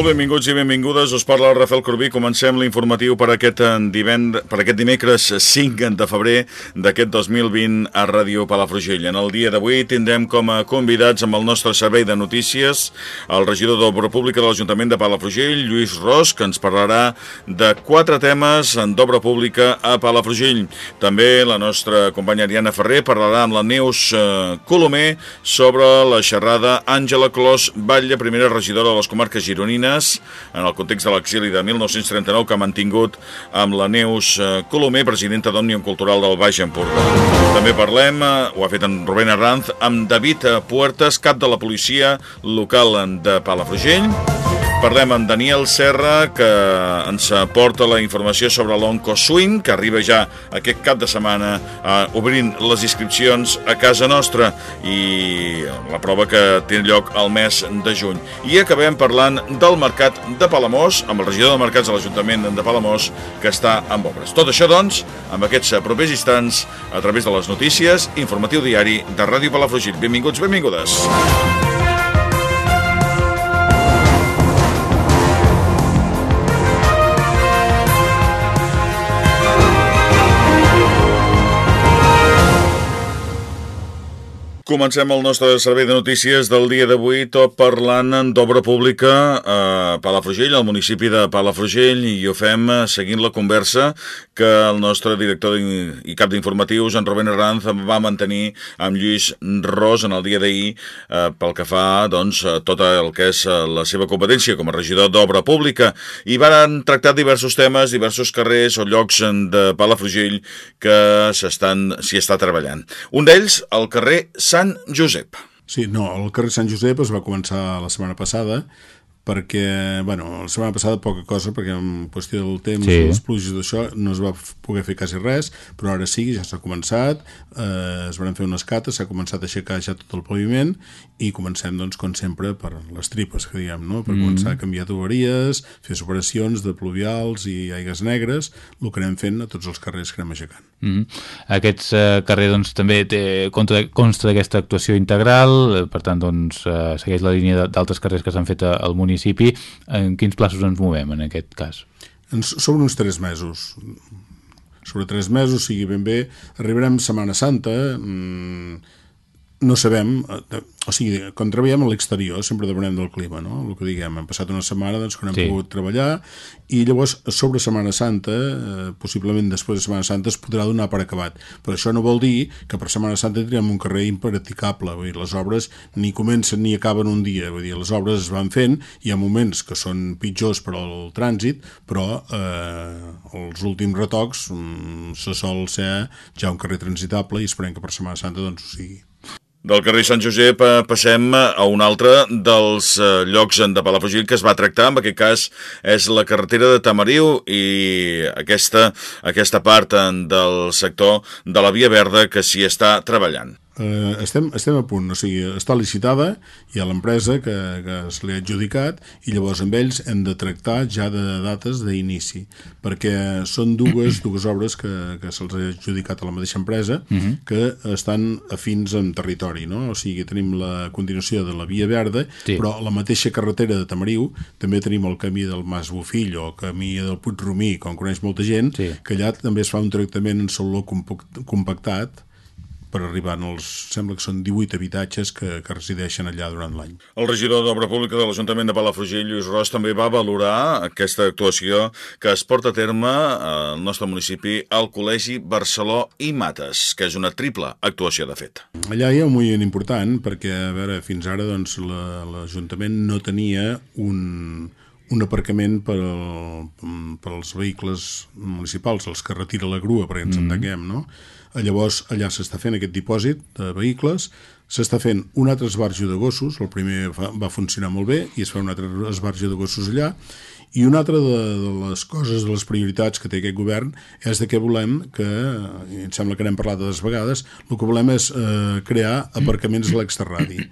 Molt benvinguts i benvingudes, us parla el Rafael Corbí. Comencem l'informatiu per, aquest eh, per aquest dimecres 5 de febrer d'aquest 2020 a Ràdio Palafrugell. En el dia d'avui tindrem com a convidats amb el nostre servei de notícies el regidor d'Obra Pública de l'Ajuntament de Palafrugell, Lluís Ros, que ens parlarà de quatre temes d'obra pública a Palafrugell. També la nostra companya Ariana Ferrer parlarà amb la Neus eh, Colomer sobre la xerrada Àngela Clos Batlle, primera regidora de les comarques gironines Salines, en el context de l'exili de 1939 que ha mantingut amb la Neus eh, Colomer, presidenta d'Òmnium Cultural del Baix Empordà. També parlem, eh, ho ha fet en Rubén Arranz, amb David Puertas, cap de la policia local de Palafrugell. Parlem amb Daniel Serra, que ens porta la informació sobre l'Oncoswing, que arriba ja aquest cap de setmana eh, obrint les inscripcions a casa nostra i la prova que té lloc al mes de juny. I acabem parlant del mercat de Palamós, amb el regidor de mercats de l'Ajuntament de Palamós, que està amb obres. Tot això, doncs, amb aquests propers instants, a través de les notícies, informatiu diari de Ràdio Palafrugit. Benvinguts, benvingudes. Comencem el nostre servei de notícies del dia d'avui, tot parlant d'obra pública a Palafrugell, al municipi de Palafrugell, i ho fem seguint la conversa que el nostre director i cap d'informatius, en Rubén Herranz, va mantenir amb Lluís Ros en el dia d'ahir eh, pel que fa doncs, tot el que és la seva competència com a regidor d'obra pública i van tractar diversos temes, diversos carrers o llocs de Palafrugell que s'hi està treballant. Un d'ells, el carrer Sant Sant Josep. Sí, no, el carrer Sant Josep es va començar la setmana passada perquè, bueno, la setmana passada poca cosa, perquè en qüestió del temps, sí. les pluges d'això, no es va poder fer quasi res, però ara sí, ja s'ha començat, eh, es van fer unes cates, s'ha començat a aixecar ja tot el paviment, i comencem, doncs, com sempre, per les tripes, que diguem, no? per mm. començar a canviar tuberies, fer operacions de pluvials i aigues negres, el que anem fent a tots els carrers que anem aixecant. Mm. Aquest eh, carrer, doncs, també té, consta d'aquesta actuació integral, eh, per tant, doncs, eh, segueix la línia d'altres carrers que s'han fet al municipi en quins plaços ens movem en aquest cas? Sobre uns tres mesos. Sobre tres mesos, sigui ben bé, arribarem Setmana Santa, mmm, no sabem, eh, o sigui, quan treballem a l'exterior sempre depenem del clima, no? El que diguem, hem passat una setmana doncs, que no hem sí. pogut treballar i llavors sobre Setmana Santa, eh, possiblement després de Setmana Santa es podrà donar per acabat, però això no vol dir que per Setmana Santa tindrem un carrer impraticable, vull dir, les obres ni comencen ni acaben un dia, vull dir, les obres es van fent, hi ha moments que són pitjors per al trànsit, però eh, els últims retocs mm, se sol ser ja un carrer transitable i esperem que per Setmana Santa doncs ho sigui. Del carrer Sant Josep eh, passem a un altre dels eh, llocs de Palafrugell que es va tractar, en aquest cas és la carretera de Tamariu i aquesta, aquesta part del sector de la Via Verda que s'hi està treballant eh, estem, estem a punt, o sigui, està licitada, hi ha l'empresa que, que se li ha adjudicat i llavors amb ells hem de tractar ja de dates d'inici, perquè són dues, dues obres que, que se'ls ha adjudicat a la mateixa empresa uh mhm. -huh. que estan afins en territori, no? o sigui, tenim la continuació de la Via Verda, sí. però la mateixa carretera de Tamariu, també tenim el camí del Mas Bofill o el camí del Puig Romí, com coneix molta gent, sí. que allà també es fa un tractament en soló compactat, per arribar als, sembla que són 18 habitatges que, que resideixen allà durant l'any. El regidor d'Obra Pública de l'Ajuntament de Palafrugell, Lluís Ros, també va valorar aquesta actuació que es porta a terme al nostre municipi al Col·legi Barceló i Mates, que és una triple actuació de fet. Allà hi ha un moviment important perquè, a veure, fins ara doncs, l'Ajuntament no tenia un, un aparcament per, al, per als vehicles municipals, els que retira la grua, perquè ens mm -hmm. entenguem, no? Llavors, allà s'està fent aquest dipòsit de vehicles, s'està fent un altre esbarjo de gossos, el primer va, funcionar molt bé, i es fa un altre esbarjo de gossos allà, i una altra de, de les coses, de les prioritats que té aquest govern és de què volem que, em sembla que n'hem parlat de vegades, el que volem és eh, crear aparcaments a l'exterradi.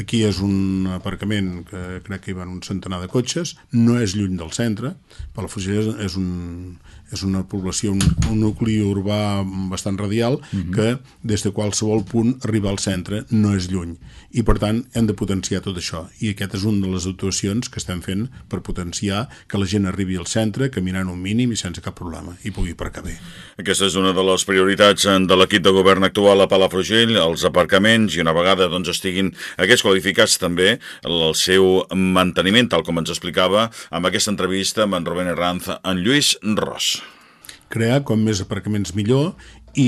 Aquí és un aparcament que crec que hi van un centenar de cotxes, no és lluny del centre, Palafrugell és un, és una població, un, un nucli urbà bastant radial uh mhm. -huh. que des de qualsevol punt arribar al centre no és lluny i per tant hem de potenciar tot això i aquest és una de les actuacions que estem fent per potenciar que la gent arribi al centre caminant un mínim i sense cap problema i pugui aparcar bé. Aquesta és una de les prioritats de l'equip de govern actual a Palafrugell, els aparcaments i una vegada doncs, estiguin aquests qualificats també el seu manteniment, tal com ens explicava amb aquesta entrevista amb en Rubén Herranz en Lluís Ros crear com més aparcaments millor i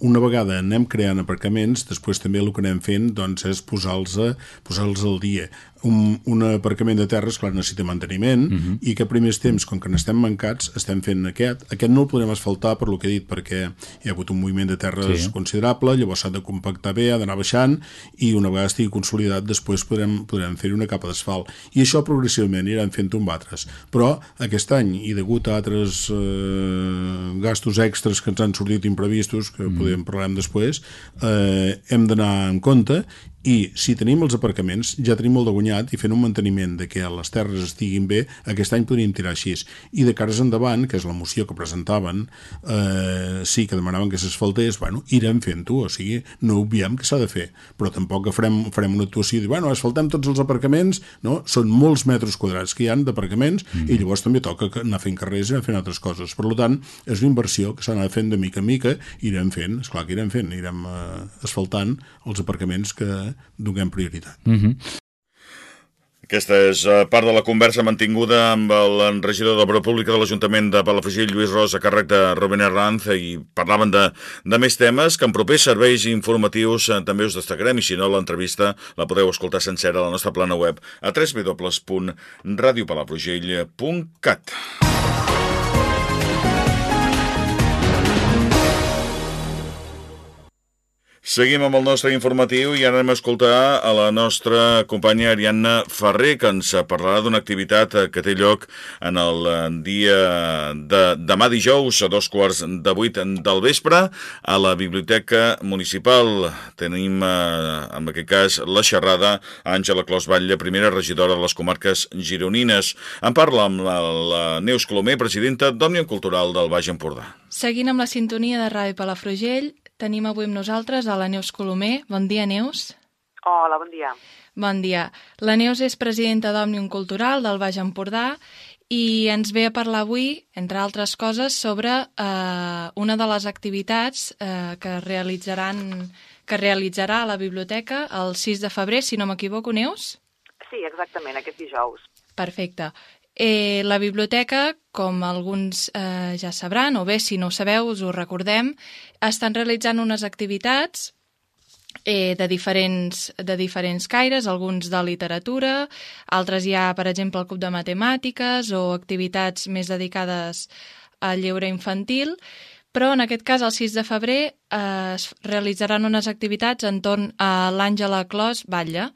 una vegada anem creant aparcaments, després també el que anem fent doncs, és posar-los posar al dia un, un aparcament de terra, clar, necessita manteniment, uh mhm. -huh. i que primers temps, com que n'estem mancats, estem fent aquest. Aquest no el podem asfaltar, per lo que he dit, perquè hi ha hagut un moviment de terres sí. considerable, llavors s'ha de compactar bé, ha d'anar baixant, i una vegada estigui consolidat, després podrem, podrem fer una capa d'asfalt. I això progressivament aniran fent tombatres. Però aquest any, i degut a altres eh, gastos extras que ens han sortit imprevistos, que mm. podem parlar després, eh, hem d'anar en compte i si tenim els aparcaments ja tenim molt de guanyat i fent un manteniment de que les terres estiguin bé, aquest any podríem tirar així. I de cares endavant, que és la moció que presentaven, eh, sí que demanaven que s'asfaltés, bueno, irem fent-ho, o sigui, no obviem que s'ha de fer, però tampoc que farem, farem una actuació i dir, bueno, asfaltem tots els aparcaments, no? Són molts metres quadrats que hi han d'aparcaments mm. i llavors també toca anar fent carrers i anar fent altres coses. Per tant, és una inversió que s'ha d'anar fent de mica en mica, irem fent, és clar que irem fent, irem eh, asfaltant els aparcaments que donem prioritat. Mm -hmm. Aquesta és eh, part de la conversa mantinguda amb el regidor d'Obra Pública de l'Ajuntament de Palafrugell, Lluís Ros, a càrrec de Rubén Herranz, i parlaven de, de més temes que en propers serveis informatius eh, també us destacarem, i si no, l'entrevista la podeu escoltar sencera a la nostra plana web a www.radiopalafrugell.cat. Seguim amb el nostre informatiu i ara anem a escoltar a la nostra companya Ariadna Ferrer, que ens parlarà d'una activitat que té lloc en el dia de demà dijous a dos quarts de vuit del vespre a la Biblioteca Municipal. Tenim, eh, en aquest cas, la xerrada Àngela Clos Batlle, primera regidora de les comarques gironines. En parla amb la, la Neus Colomer, presidenta d'Òmnium Cultural del Baix Empordà. Seguint amb la sintonia de Ràdio Palafrugell, Tenim avui amb nosaltres a la Neus Colomer. Bon dia, Neus. Hola, bon dia. Bon dia. La Neus és presidenta d'Òmnium Cultural del Baix Empordà i ens ve a parlar avui, entre altres coses, sobre eh, una de les activitats eh, que realitzaran que realitzarà a la biblioteca el 6 de febrer, si no m'equivoco, Neus? Sí, exactament, aquest dijous. Perfecte. Eh, la biblioteca, com alguns eh, ja sabran, o bé, si no ho sabeu, us ho recordem, estan realitzant unes activitats eh, de, diferents, de diferents caires, alguns de literatura, altres hi ha, per exemple, el Club de Matemàtiques o activitats més dedicades al lleure infantil, però en aquest cas, el 6 de febrer, eh, es realitzaran unes activitats entorn a l'Àngela Clos Batlle,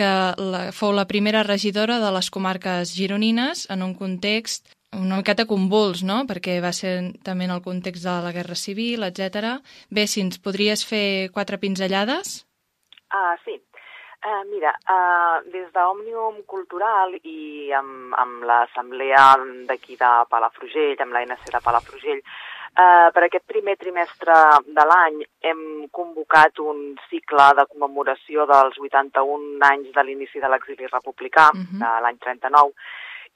que la, fou la primera regidora de les comarques gironines en un context una miqueta convuls, no? perquè va ser també en el context de la Guerra Civil, etc. Bé, si ens podries fer quatre pinzellades? Uh, sí. Uh, mira, uh, des d'Òmnium Cultural i amb, amb l'assemblea d'aquí de Palafrugell, amb l'ANC de Palafrugell, Eh, per aquest primer trimestre de l'any hem convocat un cicle de commemoració dels 81 anys de l'inici de l'exili republicà, uh -huh. de l'any 39,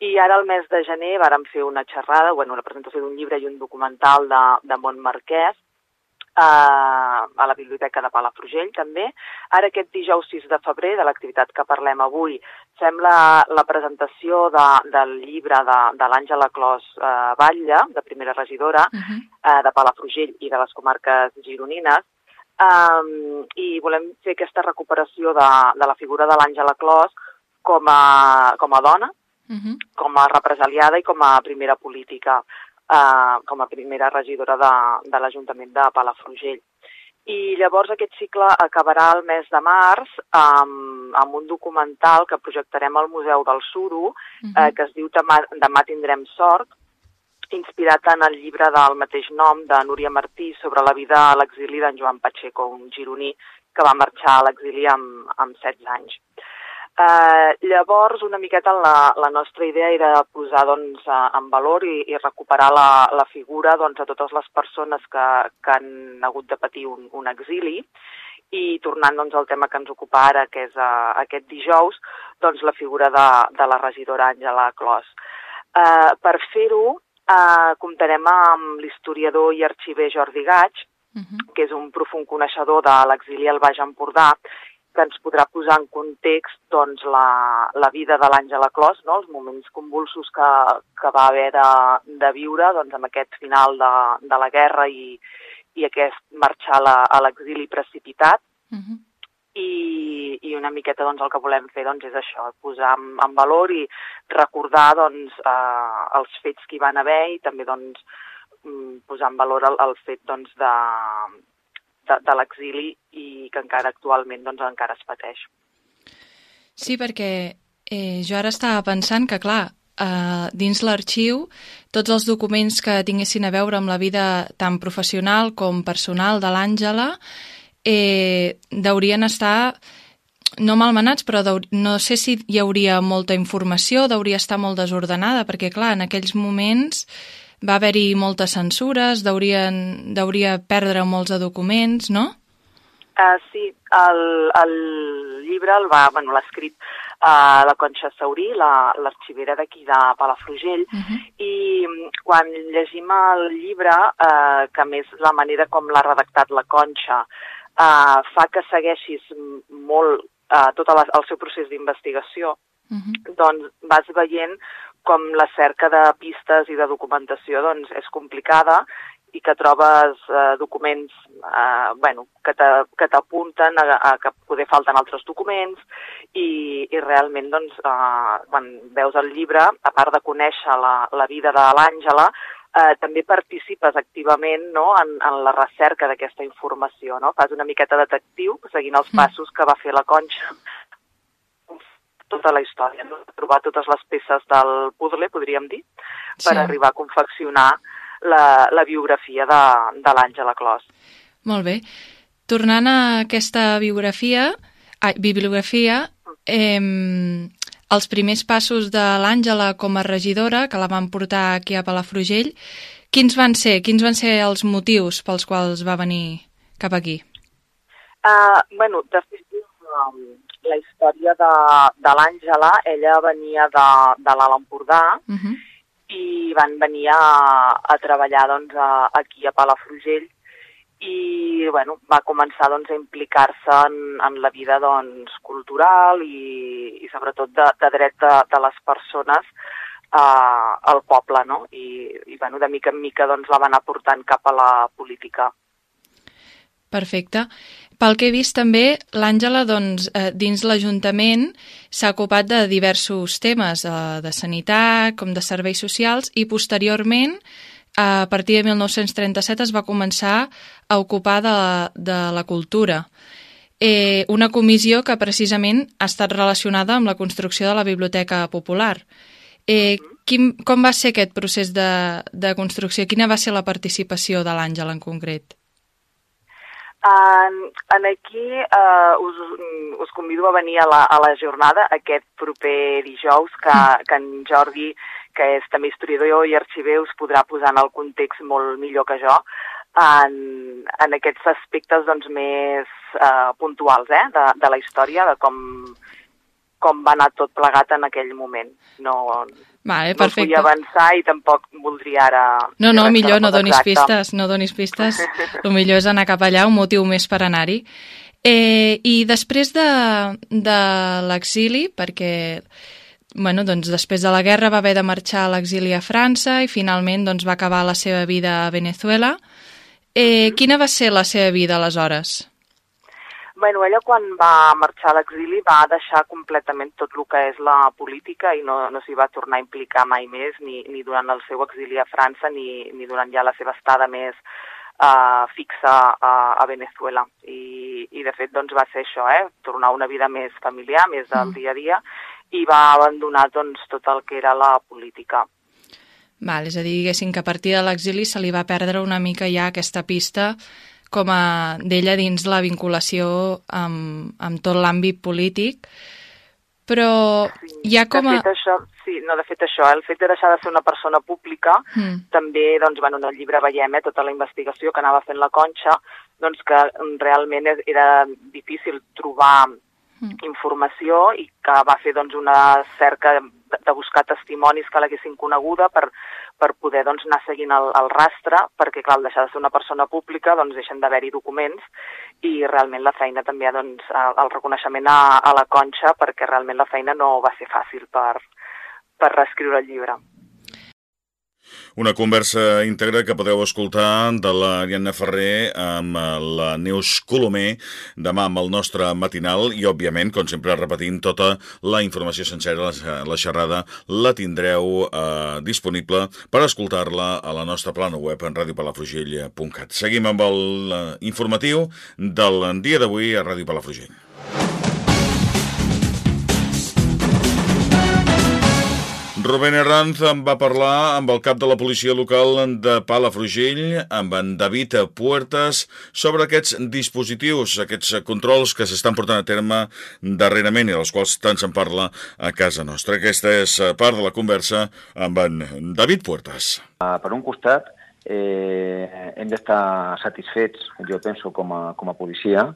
i ara al mes de gener vàrem fer una xerrada, bueno, la presentació d'un llibre i un documental de, de Montmarquès, a, a la Biblioteca de Palafrugell també. Ara aquest dijous 6 de febrer, de l'activitat que parlem avui, sembla la presentació de, del llibre de, de l'Àngela Clos eh, Batlle, de primera regidora, uh -huh. eh, de Palafrugell i de les comarques gironines, um, i volem fer aquesta recuperació de, de la figura de l'Àngela Clos com a, com a dona, uh -huh. com a represaliada i com a primera política, eh, com a primera regidora de, de l'Ajuntament de Palafrugell. I llavors aquest cicle acabarà el mes de març amb, amb un documental que projectarem al Museu del Suro, uh -huh. eh, que es diu Demà, Demà tindrem sort, inspirat en el llibre del mateix nom de Núria Martí sobre la vida a l'exili d'en Joan Pacheco, un gironí que va marxar a l'exili amb, amb 16 anys. Eh, llavors, una miqueta la, la nostra idea era posar doncs, en valor i, i recuperar la, la figura doncs, a totes les persones que, que han hagut de patir un, un exili i tornant doncs, al tema que ens ocupa ara, que és uh, aquest dijous, doncs, la figura de, de la regidora Àngela Clos. Uh, per fer-ho, uh, comptarem amb l'historiador i arxiver Jordi Gaig, uh -huh. que és un profund coneixedor de l'exili al Baix Empordà que ens podrà posar en context doncs, la, la vida de l'Àngela Clos, no? els moments convulsos que, que va haver de, de viure doncs, amb aquest final de, de la guerra i, i aquest marxar a l'exili precipitat. Uh -huh. I, i una miqueta doncs, el que volem fer doncs, és això, posar en, en valor i recordar doncs, eh, els fets que hi van haver i també doncs, mm, posar en valor el, el fet doncs, de, de, de l'exili i que encara actualment doncs, encara es pateix. Sí, perquè eh, jo ara estava pensant que, clar, eh, dins l'arxiu, tots els documents que tinguessin a veure amb la vida tant professional com personal de l'Àngela eh, deurien estar no malmenats, però no sé si hi hauria molta informació, deuria estar molt desordenada, perquè, clar, en aquells moments va haver-hi moltes censures, deurien, deuria perdre molts de documents, no? Uh, sí, el, el llibre el va, bueno, l'ha escrit uh, la Conxa Saurí, l'arxivera la, d'aquí de Palafrugell, uh -huh. i quan llegim el llibre, uh, que més la manera com l'ha redactat la Conxa, uh, fa que segueixis molt uh, tot el, el seu procés d'investigació, uh -huh. doncs vas veient com la cerca de pistes i de documentació doncs, és complicada i que trobes eh, documents eh, bueno, que t'apunten a, a que poder falten altres documents i, i realment doncs, eh, quan veus el llibre, a part de conèixer la, la vida de l'Àngela, eh, també participes activament no, en, en la recerca d'aquesta informació. No? Fas una miqueta detectiu seguint els mm. passos que va fer la Conxa tota la història, no? trobar totes les peces del puzzle, podríem dir, per sí. arribar a confeccionar la, la biografia de, de l'Àngela Clos. Molt bé. Tornant a aquesta biografia, ai, bibliografia, eh, els primers passos de l'Àngela com a regidora, que la van portar aquí a Palafrugell, quins van ser? Quins van ser els motius pels quals va venir cap aquí? Uh, bueno, de fet, um, la història de, de l'Àngela, ella venia de, de l'Alt Empordà uh -huh. i van venir a, a treballar doncs, a, aquí a Palafrugell i bueno, va començar doncs, a implicar-se en, en la vida doncs, cultural i, i sobretot de, de dret de, de les persones uh, al poble, no? I, i bueno, de mica en mica doncs, la van aportant cap a la política. Perfecte. Pel que he vist també, l'Àngela doncs, eh, dins l'Ajuntament s'ha ocupat de diversos temes, eh, de sanitat, com de serveis socials, i posteriorment, a partir de 1937, es va començar a ocupar de, de la cultura. Eh, una comissió que precisament ha estat relacionada amb la construcció de la Biblioteca Popular. Eh, quin, com va ser aquest procés de, de construcció? Quina va ser la participació de l'Àngela en concret? En, en aquí uh, us, us convido a venir a la, a la jornada aquest proper dijous que, mm. que en Jordi, que és també historiador i arxiver, us podrà posar en el context molt millor que jo en, en aquests aspectes doncs, més uh, puntuals eh, de, de la història, de com, com va anar tot plegat en aquell moment. No, Vale. No vull avançar i tampoc voldria ara... No, no, millor no donis exacte. pistes, no donis pistes. El millor és anar cap allà, un motiu més per anar-hi. Eh, I després de, de l'exili, perquè bueno, doncs després de la guerra va haver de marxar a l'exili a França i finalment doncs, va acabar la seva vida a Venezuela. Eh, quina va ser la seva vida aleshores? Bueno, ella quan va marxar a l'exili va deixar completament tot el que és la política i no, no s'hi va tornar a implicar mai més, ni, ni durant el seu exili a França ni, ni durant ja la seva estada més uh, fixa a, a Venezuela. I, I de fet doncs, va ser això, eh? tornar a una vida més familiar, més del mm. dia a dia, i va abandonar doncs, tot el que era la política. Val, és a dir, diguéssim que a partir de l'exili se li va perdre una mica ja aquesta pista com a d'ella dins la vinculació amb, amb tot l'àmbit polític, però sí, hi ha com a... De fet, això, sí, no, de fet això, el fet de deixar de ser una persona pública, mm. també, doncs, bueno, en el llibre veiem eh, tota la investigació que anava fent la Conxa, doncs que realment era difícil trobar mm. informació i que va fer doncs, una cerca de, buscar testimonis que l'haguessin coneguda per, per poder doncs, anar seguint el, el rastre, perquè clar, deixar de ser una persona pública doncs, deixen d'haver-hi documents i realment la feina també, doncs, el reconeixement a, a la Conxa, perquè realment la feina no va ser fàcil per, per reescriure el llibre. Una conversa íntegra que podeu escoltar de l'Ariadna Ferrer amb la Neus Colomer demà amb el nostre matinal i, òbviament, com sempre, repetint tota la informació sencera, la, la xerrada, la tindreu eh, disponible per escoltar-la a la nostra plana web en radiopalafrugell.cat. Seguim amb el eh, informatiu del dia d'avui a Ràdio Palafrugell. Rubén Herranz en va parlar amb el cap de la policia local de Palafrugell, amb en David Puertas, sobre aquests dispositius, aquests controls que s'estan portant a terme darrerament i dels quals tant se'n parla a casa nostra. Aquesta és part de la conversa amb en David Puertas. Uh, per un costat, eh, hem d'estar satisfets, jo penso, com a, com a policia,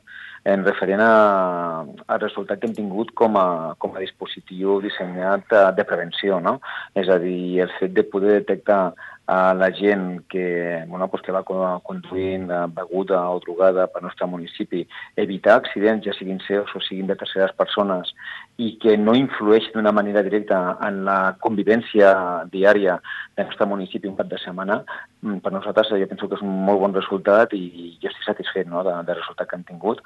en referent a, al resultat que hem tingut com a, com a dispositiu dissenyat de, de prevenció. No? És a dir, el fet de poder detectar a la gent que, bueno, pues que va conduint beguda o drogada pel nostre municipi, evitar accidents, ja siguin seus o siguin de terceres persones, i que no influeix d'una manera directa en la convivència diària del nostre municipi un cap de setmana, mm, per nosaltres jo penso que és un molt bon resultat i jo estic satisfet no, de, del resultat que han tingut.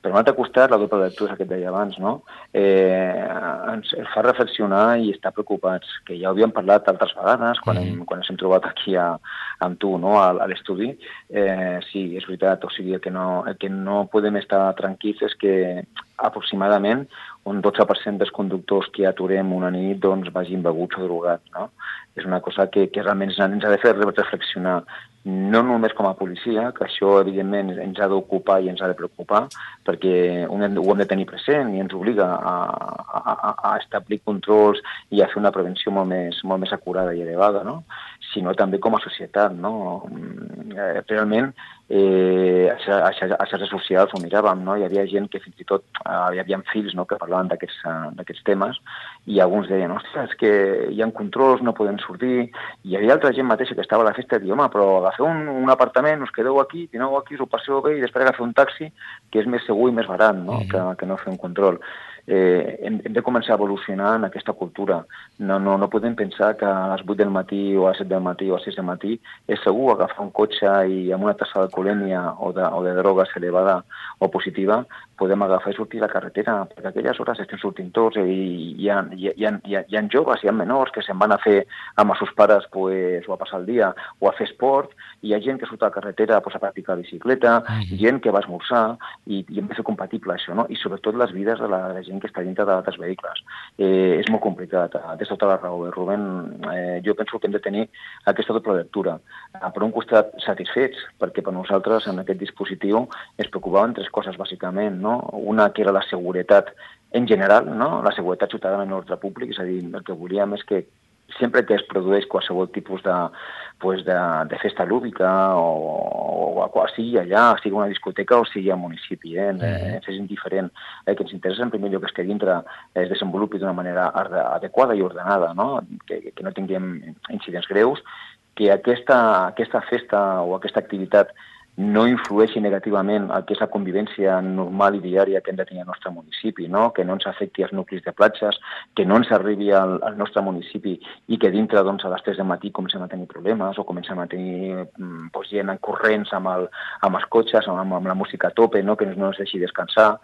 Per un altre costat, la doble lectura que et deia abans, no? eh, ens fa reflexionar i estar preocupats, que ja ho havíem parlat altres vegades quan, hem, quan ens hem trobat aquí a, amb tu no, a, a l'estudi, eh, sí, és veritat, o sigui, el que, no, el que no podem estar tranquils és que aproximadament un 12% dels conductors que aturem una nit doncs, vagin beguts o drogats. No? És una cosa que, que realment ens ha de fer reflexionar no només com a policia, que això evidentment ens ha d'ocupar i ens ha de preocupar, perquè ho hem, de tenir present i ens obliga a, a, a establir controls i a fer una prevenció molt més, molt més acurada i elevada, no? Sinó també com a societat. No? Mm, eh, realment, eh, a, a, a xarxes socials ho miràvem, no? hi havia gent que fins i tot, eh, hi havia fills no? que parlaven d'aquests temes i alguns deien, ostres, que hi ha controls, no podem sortir, i hi havia altra gent mateixa que estava a la festa i dir, home, però agafeu un, un apartament, us quedeu aquí, tineu aquí, us ho passeu bé i després agafeu un taxi, que és més segur i més barat no? Mm -hmm. que, que no fer un control eh, hem, hem de començar a evolucionar en aquesta cultura. No, no, no podem pensar que a les 8 del matí o a les 7 del matí o a les 6 del matí és segur agafar un cotxe i amb una tassa d'alcoholèmia o, de, o de drogues elevada o positiva podem agafar i sortir a la carretera, perquè aquelles hores estem sortint tots i hi ha, hi ha, hi ha, hi ha joves, hi ha menors que se'n van a fer amb els seus pares pues, o a passar el dia o a fer esport, hi ha gent que surt a la carretera pues, a practicar bicicleta, -hmm. gent que va esmorzar i, i hem de fer compatible això, no? i sobretot les vides de la, de la gent que està dintre d'altres vehicles. Eh, és molt complicat, des tota la raó. Eh, Rubén, eh, jo penso que hem de tenir aquesta doble lectura. Eh, per un costat, satisfets, perquè per nosaltres en aquest dispositiu es preocupaven tres coses, bàsicament, no? Una que era la seguretat en general, no? la seguretat ciutadana en l'ordre públic, és a dir, el que volíem és que sempre que es produeix qualsevol tipus de, pues de, de festa lúdica o, o, o sigui allà, sigui una discoteca o sigui al municipi, eh? Mm -hmm. és indiferent. Eh? Que ens interessa en primer lloc és que dintre es desenvolupi d'una manera adequada i ordenada, no? Que, que no tinguem incidents greus, que aquesta, aquesta festa o aquesta activitat no influeixi negativament el que és la convivència normal i diària que hem de tenir al nostre municipi, no? que no ens afecti els nuclis de platges, que no ens arribi al, al nostre municipi i que dintre doncs, a les 3 de matí comencem a tenir problemes o comencem a tenir doncs, gent en corrents amb, el, amb els cotxes, amb, amb la música a tope, no? que no ens deixi descansar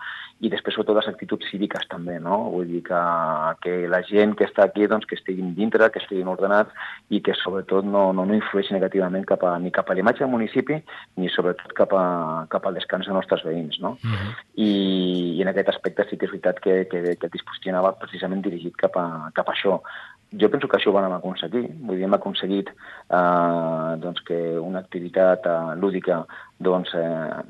i després sobretot les actituds cíviques també, no? Vull dir que, que la gent que està aquí doncs, que estiguin dintre, que estiguin ordenats i que sobretot no, no, no influeixi negativament cap a, ni cap a l'imatge del municipi ni sobretot cap, a, cap al descans dels nostres veïns, no? Uh -huh. I, I en aquest aspecte sí que és veritat que, que, que el dispositiu anava precisament dirigit cap a, cap a això jo penso que això ho vam aconseguir. Vull dir, hem aconseguit eh, doncs, que una activitat eh, lúdica doncs, eh,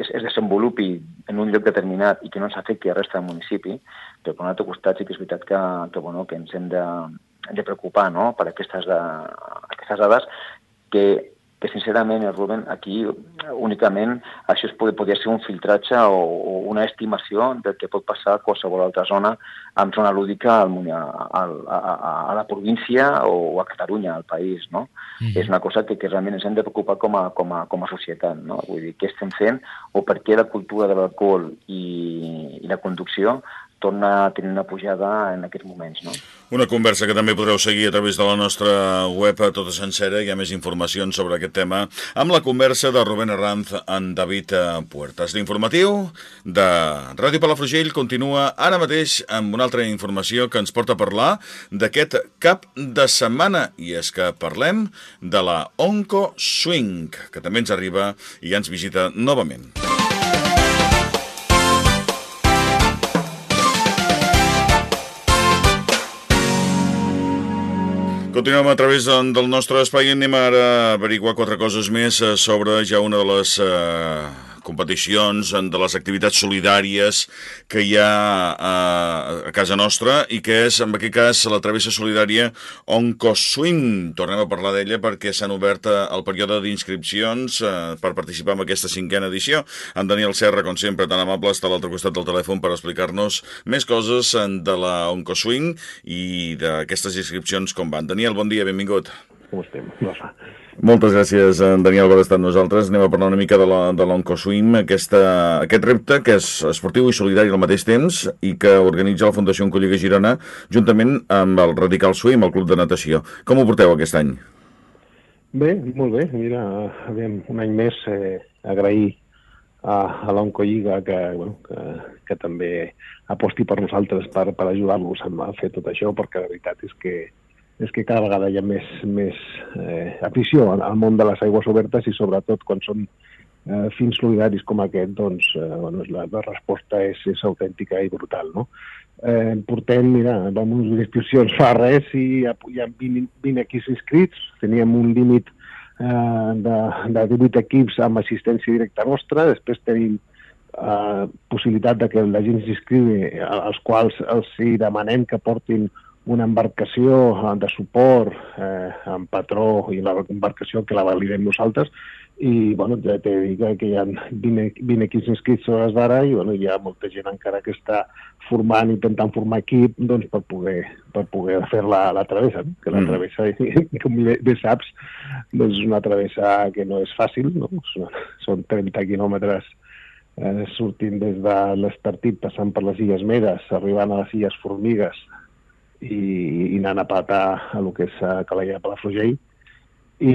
es, es desenvolupi en un lloc determinat i que no ens afecti a resta del municipi, però per un altre costat sí que és veritat que, que, bueno, que ens hem de, de preocupar no? per aquestes, de, aquestes dades que que sincerament, Ruben, aquí únicament això es podria, podria ser un filtratge o, o una estimació del que pot passar a qualsevol altra zona amb zona lúdica al, al, a, a, a la província o a Catalunya, al país, no? Mm -hmm. És una cosa que, que realment ens hem de preocupar com a, com a, com a societat, no? Vull dir, què estem fent o per què la cultura de l'alcohol i, i la conducció torna a tenir una pujada en aquests moments. No? Una conversa que també podreu seguir a través de la nostra web a tota sencera, hi ha més informacions sobre aquest tema, amb la conversa de Rubén Arranz en David Puertas. L'informatiu de Ràdio Palafrugell continua ara mateix amb una altra informació que ens porta a parlar d'aquest cap de setmana, i és que parlem de la Onco Swing, que també ens arriba i ens visita novament. Continuem a través del nostre espai i anem ara a averiguar quatre coses més eh, sobre ja una de les eh, competicions, de les activitats solidàries que hi ha a, a casa nostra i que és, en aquest cas, la travessa solidària Oncoswing. Tornem a parlar d'ella perquè s'han obert eh, el període d'inscripcions eh, per participar en aquesta cinquena edició. En Daniel Serra, com sempre, tan amable, està a l'altre costat del telèfon per explicar-nos més coses eh, de la Oncoswing i d'aquestes inscripcions com van. Daniel, bon dia, benvingut. Com estem? Moltes gràcies, Daniel, per estar amb nosaltres. Anem a parlar una mica de l'Oncoswim, aquest repte que és esportiu i solidari al mateix temps i que organitza la Fundació Oncolliga Girona juntament amb el Radical Swim, el Club de Natació. Com ho porteu aquest any? Bé, molt bé. Mira, aviam, un any més eh, agrair a, a l'Oncolliga que, bueno, que, que també aposti per nosaltres per, per ajudar-los a fer tot això, perquè la veritat és que és que cada vegada hi ha més, més eh, afició al món de les aigües obertes i sobretot quan són eh, fins solidaris com aquest, doncs eh, bueno, la, la resposta és, és autèntica i brutal. No? Eh, portem, mira, vam unes inscripcions fa res i hi ha, hi ha 20, 20 equips inscrits, teníem un límit eh, de, de 18 equips amb assistència directa nostra, després tenim eh, possibilitat de que la gent s'inscrivi, als quals els demanem que portin una embarcació eh, de suport eh, amb patró i la embarcació que la validem nosaltres i bueno, ja t'he dit que hi ha 20, 20 equips inscrits a les d'ara i bueno, hi ha molta gent encara que està formant, intentant formar equip doncs, per poder, per poder fer la, la travessa, no? que la mm. travessa, com bé saps, doncs és una travessa que no és fàcil, no? són 30 quilòmetres eh, sortint des de l'Estartit, passant per les Illes Medes, arribant a les Illes Formigues, i, i anant a patar a lo que és a Calella de Palafrugell i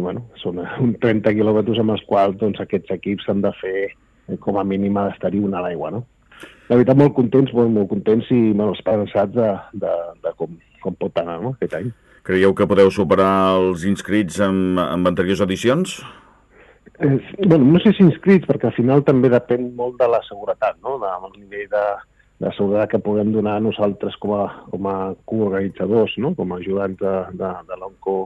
bueno, són uns 30 quilòmetres amb els quals doncs, aquests equips s'han de fer eh, com a mínim ha d'estar-hi una a l'aigua. No? La veritat, molt contents, molt, molt contents i molt esperançats de, de, de com, com pot anar no? aquest any. Creieu que podeu superar els inscrits amb, amb anteriors edicions? Eh, bueno, no sé si inscrits, perquè al final també depèn molt de la seguretat, no? del nivell de, de seguretat que puguem donar nosaltres com a, com a coorganitzadors, no? com a ajudants de, de, de l'Onco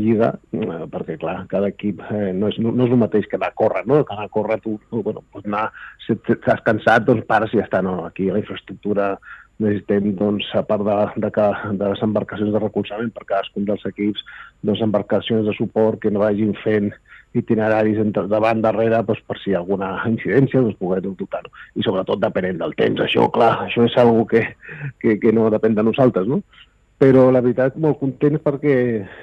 Lliga, eh, perquè, clar, cada equip eh, no, és, no, no és el mateix que anar a córrer, no? Que anar a córrer tu, bueno, pots anar, si estàs cansat, doncs pares i ja està, no? Aquí la infraestructura necessitem, doncs, a part de, de, de les embarcacions de recolzament per cadascun dels equips, doncs embarcacions de suport que no vagin fent itineraris entre, davant, darrere, doncs, per si hi ha alguna incidència, doncs poder dotar-ho. I sobretot depenent del temps. Això, clar, això és una que, que, que no depèn de nosaltres, no? però la veritat molt contents perquè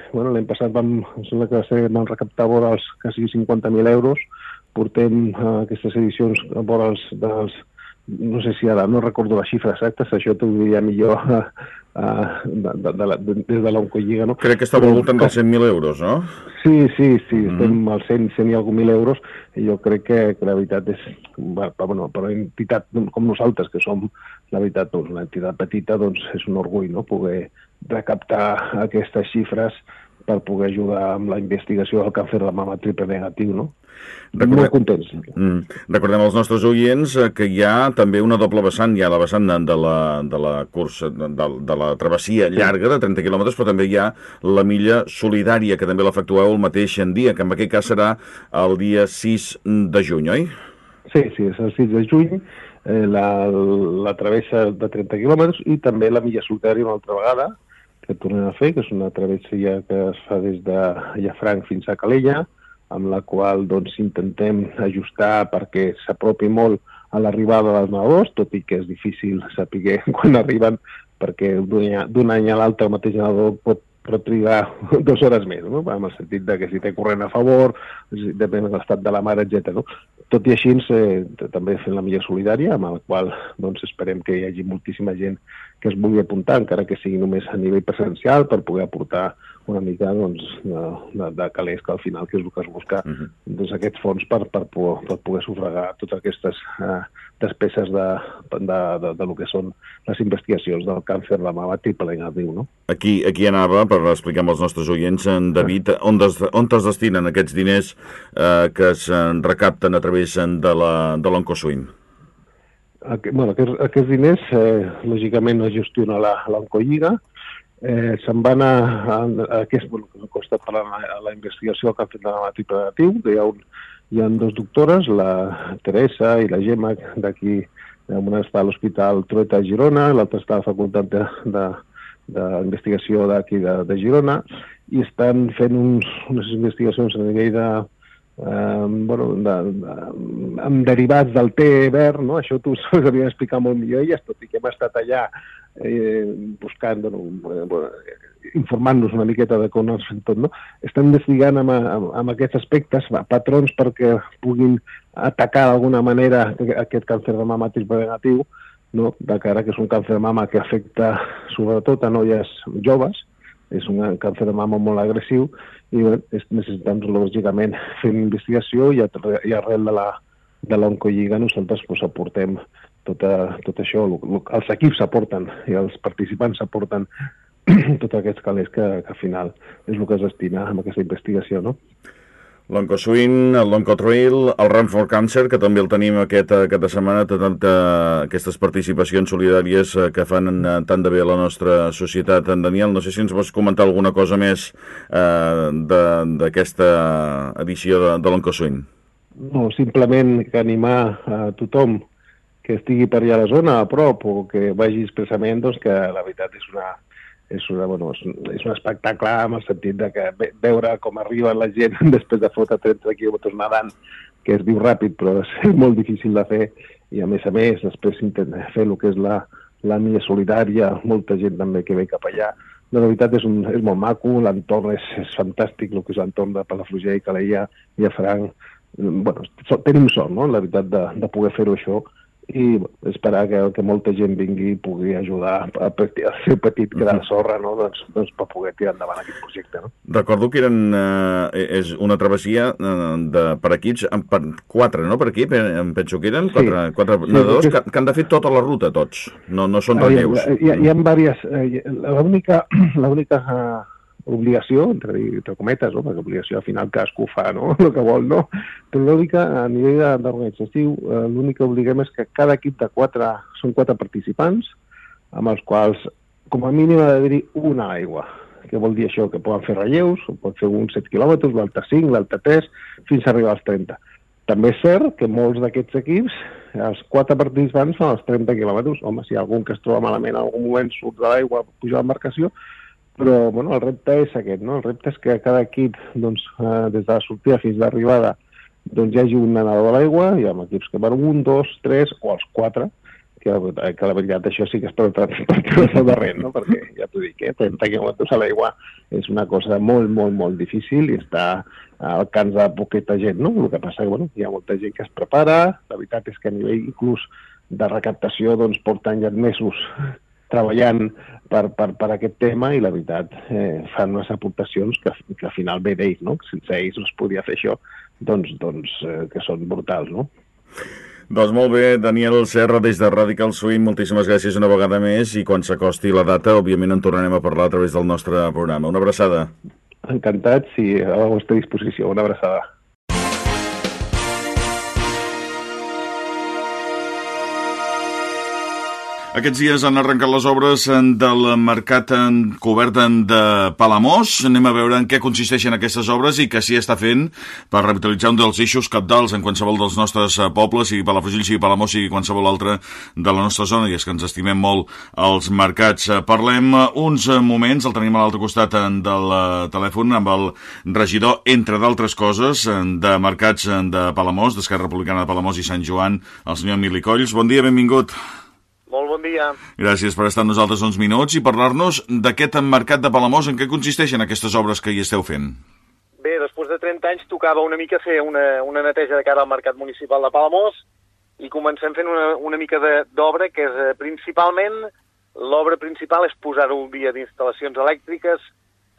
bueno, l'any passat vam, em sembla que ser, vam recaptar vora els quasi 50.000 euros, portem uh, aquestes edicions vora els, dels, no sé si ara no recordo la xifra exacta, això t'ho diria millor uh, de, de, de de, des de l'Oncolliga, no? Crec que estava al voltant dels 100.000 euros, no? Sí, sí, sí, mm -hmm. estem als 100, 100 i algun mil euros, i jo crec que, que la veritat és, bueno, per una entitat com nosaltres, que som, la veritat, doncs, una entitat petita, doncs és un orgull, no?, poder recaptar aquestes xifres per poder ajudar amb la investigació del càncer de mama triple negatiu, no? Recordem, Molt contents. Mm, recordem als nostres oients eh, que hi ha també una doble vessant, hi ha la vessant de la, de la cursa, de, de la travessia llarga de 30 quilòmetres, però també hi ha la milla solidària, que també l'efectueu el mateix en dia, que en aquest cas serà el dia 6 de juny, oi? Sí, sí, és el 6 de juny, eh, la, la travessa de 30 quilòmetres i també la milla solidària una altra vegada, que tornem a fer, que és una travessia que es fa des de Llafranc fins a Calella, amb la qual doncs, intentem ajustar perquè s'apropi molt a l'arribada dels nadadors, tot i que és difícil saber quan arriben, perquè d'un any a l'altre el mateix nadador pot però trigar dues hores més, no? en el sentit de que si té corrent a favor, depèn de l'estat de la mare, etc. No? Tot i així, eh, també fent la millor solidària, amb la qual doncs, esperem que hi hagi moltíssima gent que es vulgui apuntar, encara que sigui només a nivell presencial, per poder aportar una mica doncs, de, de, de calés, que al final que és el que es busca, uh -huh. doncs, aquests fons per, per, per, per poder sufragar totes aquestes eh, despeses de, de, de, de lo que són les investigacions del càncer de mama triple negatiu. No? Aquí, aquí anava, per explicar als nostres oients, en David, on, des, on es destinen aquests diners eh, que es recapten a través de l'Oncoswim? Aquest, bueno, aquests, aquests diners, eh, lògicament, no gestiona l'Oncolliga, eh, se'n van a, a, a bueno, que costa per a, a la investigació del càncer de la negatiu, que hi ha un, hi ha dues doctores, la Teresa i la Gemma, d'aquí, una està a l'Hospital Trueta de Girona, l'altra està a la Facultat d'Investigació de, de, d'aquí de, de Girona, i estan fent uns, unes investigacions a nivell de, eh, bueno, de, de, amb derivats del té verd, no? això tu s'hauria d'explicar molt millor elles, tot i que hem estat allà eh, buscant, bueno, bueno, informant-nos una miqueta de com ens fem tot, no? Estem investigant amb, amb, amb aquests aspectes patrons perquè puguin atacar d'alguna manera aquest càncer de mama triple no? de cara que és un càncer de mama que afecta sobretot a noies joves, és un càncer de mama molt agressiu i necessitem lògicament fer investigació i, i arrel de la de l'Oncolliga nosaltres pues, aportem tota, tot això, els equips aporten i els participants aporten tots aquests calés que, que al final és el que es destina amb aquesta investigació, no? L'Oncoswing, l'Oncotrail, el Run for Cancer, que també el tenim aquest, aquesta setmana, tanta, aquestes participacions solidàries eh, que fan eh, tant de bé a la nostra societat. En Daniel, no sé si ens vols comentar alguna cosa més eh, d'aquesta edició de, de l'Oncoswing. No, simplement que animar a tothom que estigui per allà a la zona, a prop, o que vagi expressament, doncs que la veritat és una, és, una, bueno, és, és un espectacle en el sentit de que veure com arriba la gent després de fotre 30 quilòmetres nedant, que es diu ràpid però és molt difícil de fer i a més a més després intenta fer el que és la, la mia solidària, molta gent també que ve cap allà. La veritat és, un, és molt maco, l'entorn és, és fantàstic, el que és l'entorn de Palafrugell, Calella, Llafranc. Bueno, tenim sort, no?, la veritat, de, de poder fer-ho això i esperar que, que molta gent vingui i pugui ajudar a, a ser petit gra de sorra no? doncs, doncs per poder tirar endavant aquest projecte. No? Recordo que eren, eh, és una travessia eh, de, per equips, per quatre, no? Per equip, eh, em penso que eren quatre, sí. quatre sí, nedadors que, que han de fer tota la ruta, tots, no, no són relleus. Hi, hi, hi ha diverses... Eh, l'única l'única obligació, entre, entre cometes, no? perquè obligació al final cadascú fa no? el que vol, no? L'única, a nivell d'organitzatiu, eh, l'únic que obliguem és que cada equip de quatre, són quatre participants, amb els quals, com a mínim, ha d'haver-hi una aigua. Què vol dir això? Que poden fer relleus, pot fer uns 7 quilòmetres, l'altre 5, l'altre 3, fins a arribar als 30. També és cert que molts d'aquests equips, els quatre participants fan els 30 quilòmetres. Home, si algun que es troba malament en algun moment surt de l'aigua, puja l'embarcació, però bueno, el repte és aquest, no? el repte és que cada equip, doncs, eh, des de la sortida fins a l'arribada, doncs hi hagi un nedador a l'aigua, hi ha equips que van un, dos, tres o els quatre, que, que la veritat això sí que és per, de rent, no? perquè ja t'ho dic, eh? 30 quilòmetres a l'aigua és una cosa molt, molt, molt difícil i està al cans de poqueta gent, no? El que passa que, bueno, hi ha molta gent que es prepara, la veritat és que a nivell inclús de recaptació doncs porten ja mesos treballant per, per, per aquest tema i la veritat eh, fan unes aportacions que, que al final ve d'ells, no? Sense ells no es podia fer això, doncs, doncs eh, que són brutals, no? Doncs molt bé, Daniel Serra des de Radical Swing, moltíssimes gràcies una vegada més i quan s'acosti la data, òbviament en tornarem a parlar a través del nostre programa. Una abraçada. Encantats i a la vostra disposició. Una abraçada. Aquests dies han arrencat les obres del mercat cobert de Palamós. Anem a veure en què consisteixen aquestes obres i què s'hi està fent per revitalitzar un dels eixos capdals en qualsevol dels nostres pobles, sigui Palafrugell, sigui Palamós, sigui qualsevol altre de la nostra zona, i és que ens estimem molt els mercats. Parlem uns moments, el tenim a l'altre costat del telèfon, amb el regidor, entre d'altres coses, de mercats de Palamós, d'Esquerra Republicana de Palamós i Sant Joan, el senyor Emili Colls. Bon dia, benvingut. Molt bon dia. Gràcies per estar amb nosaltres uns minuts i parlar-nos d'aquest mercat de Palamós. En què consisteixen aquestes obres que hi esteu fent? Bé, després de 30 anys tocava una mica fer una, una neteja de cara al mercat municipal de Palamós i comencem fent una, una mica d'obra que és eh, principalment, l'obra principal és posar-ho un dia d'instal·lacions elèctriques,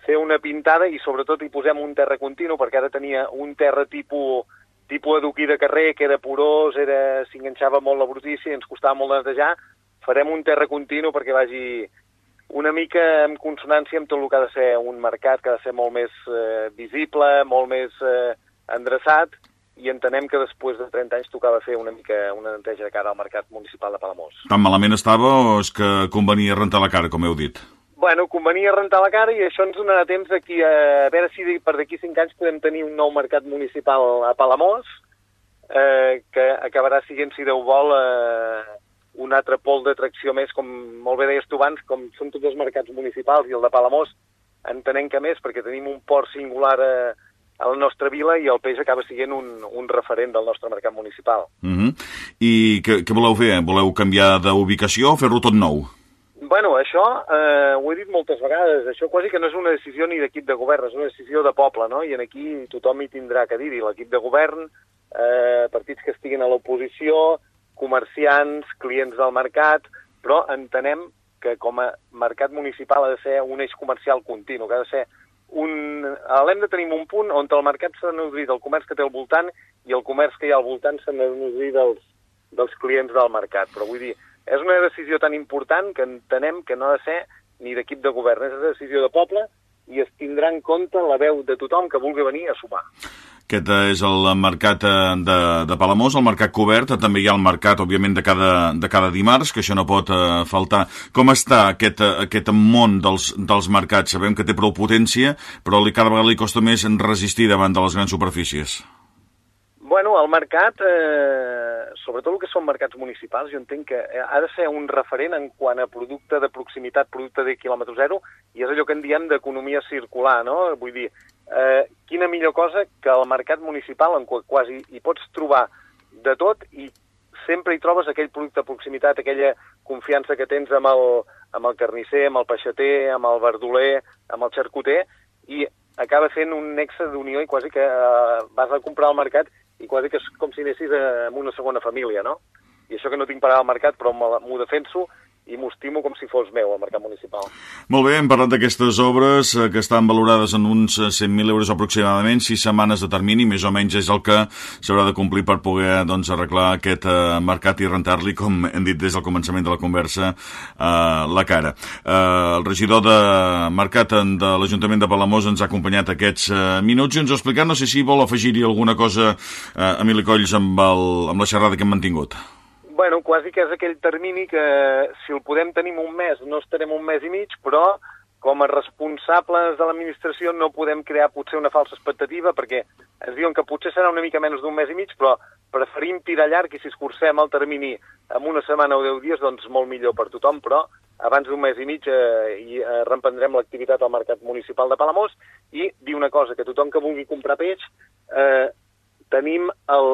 fer una pintada i sobretot hi posem un terra continu perquè ara tenia un terra tipus tipus adoquí de carrer que era porós, era s'hi enganxava molt la brutícia i ens costava molt netejar, farem un terra continu perquè vagi una mica en consonància amb tot el que ha de ser un mercat, que ha de ser molt més eh, visible, molt més eh, endreçat, i entenem que després de 30 anys tocava fer una mica una neteja de cara al mercat municipal de Palamós. Tan malament estava o és que convenia rentar la cara, com heu dit? Bueno, convenia rentar la cara i això ens donarà temps aquí a, veure si per d'aquí 5 anys podem tenir un nou mercat municipal a Palamós, eh, que acabarà siguent, si Déu vol, eh, un altre pol d'atracció més, com molt bé deies tu abans, com són tots els mercats municipals i el de Palamós, entenem que més, perquè tenim un port singular a, a la nostra vila i el peix acaba sent un, un referent del nostre mercat municipal. Uh -huh. I què, què voleu fer? Voleu canviar d'ubicació o fer-lo tot nou? Bueno, això eh, ho he dit moltes vegades, això quasi que no és una decisió ni d'equip de govern, és una decisió de poble, no? I en aquí tothom hi tindrà que dir-hi, l'equip de govern, eh, partits que estiguin a l'oposició, comerciants, clients del mercat, però entenem que com a mercat municipal ha de ser un eix comercial continu, que ha de ser un... L'hem de tenir un punt on el mercat s'ha de nodrir del comerç que té al voltant i el comerç que hi ha al voltant s'ha de nodrir dels, dels clients del mercat. Però vull dir, és una decisió tan important que entenem que no ha de ser ni d'equip de govern, és una decisió de poble i es tindrà en compte la veu de tothom que vulgui venir a sumar. Aquest és el mercat eh, de, de Palamós, el mercat cobert, també hi ha el mercat, òbviament, de cada, de cada dimarts, que això no pot uh, faltar. Com està aquest, uh, aquest món dels, dels mercats? Sabem que té prou potència, però li cada vegada li costa més resistir davant de les grans superfícies. Bueno, el mercat, eh, sobretot el que són mercats municipals, jo entenc que ha de ser un referent en quant a producte de proximitat, producte de quilòmetre zero, i és allò que en diem d'economia circular, no? Vull dir, eh, quina millor cosa que el mercat municipal en què quasi hi pots trobar de tot i sempre hi trobes aquell producte de proximitat, aquella confiança que tens amb el, amb el carnisser, amb el peixater, amb el verdoler, amb el xarcuter, i acaba fent un nexe d'unió i quasi que eh, vas a comprar al mercat i quasi que és com si anessis amb una segona família, no? I això que no tinc parat al mercat, però m'ho defenso i m'ho com si fos meu al mercat municipal. Molt bé, hem parlat d'aquestes obres eh, que estan valorades en uns 100.000 eh, euros aproximadament, 6 setmanes de termini, més o menys és el que s'haurà de complir per poder doncs, arreglar aquest uh, mercat i rentar-li, com hem dit des del començament de la conversa, uh, la cara. Uh, el regidor de Mercat de l'Ajuntament de Palamós ens ha acompanyat aquests uh, minuts i ens ha explicat, no sé si vol afegir-hi alguna cosa, uh, Emili Colls, amb, el, amb la xerrada que hem mantingut. Bueno, quasi que és aquell termini que si el podem tenir un mes, no estarem un mes i mig, però com a responsables de l'administració no podem crear potser una falsa expectativa perquè ens diuen que potser serà una mica menys d'un mes i mig, però preferim tirar llarg i si escurcem el termini en una setmana o deu dies, doncs molt millor per tothom, però abans d'un mes i mig eh, i eh, reemprendrem l'activitat al mercat municipal de Palamós i dir una cosa, que tothom que vulgui comprar peix, eh, tenim el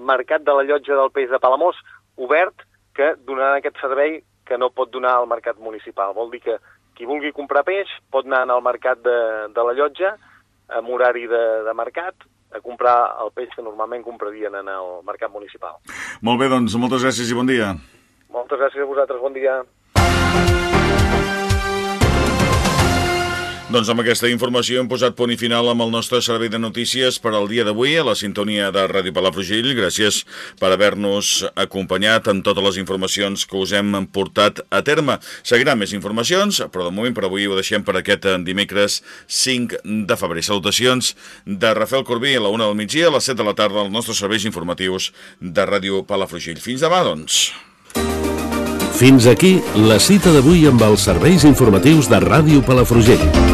mercat de la llotja del peix de Palamós obert que donaran aquest servei que no pot donar al mercat municipal. Vol dir que qui vulgui comprar peix pot anar al mercat de, de la llotja amb horari de, de mercat a comprar el peix que normalment comprarien en el mercat municipal. Molt bé, doncs moltes gràcies i bon dia. Moltes gràcies a vosaltres, bon dia. Doncs amb aquesta informació hem posat punt i final amb el nostre servei de notícies per al dia d'avui a la sintonia de Ràdio Palafrugell. Gràcies per haver-nos acompanyat en totes les informacions que us hem portat a terme. Seguiran més informacions, però de moment per avui ho deixem per aquest dimecres 5 de febrer. Salutacions de Rafael Corbí a la una del migdia, a les 7 de la tarda, als nostres serveis informatius de Ràdio Palafrugell. Fins demà, doncs. Fins aquí la cita d'avui amb els serveis informatius de Ràdio Palafrugell.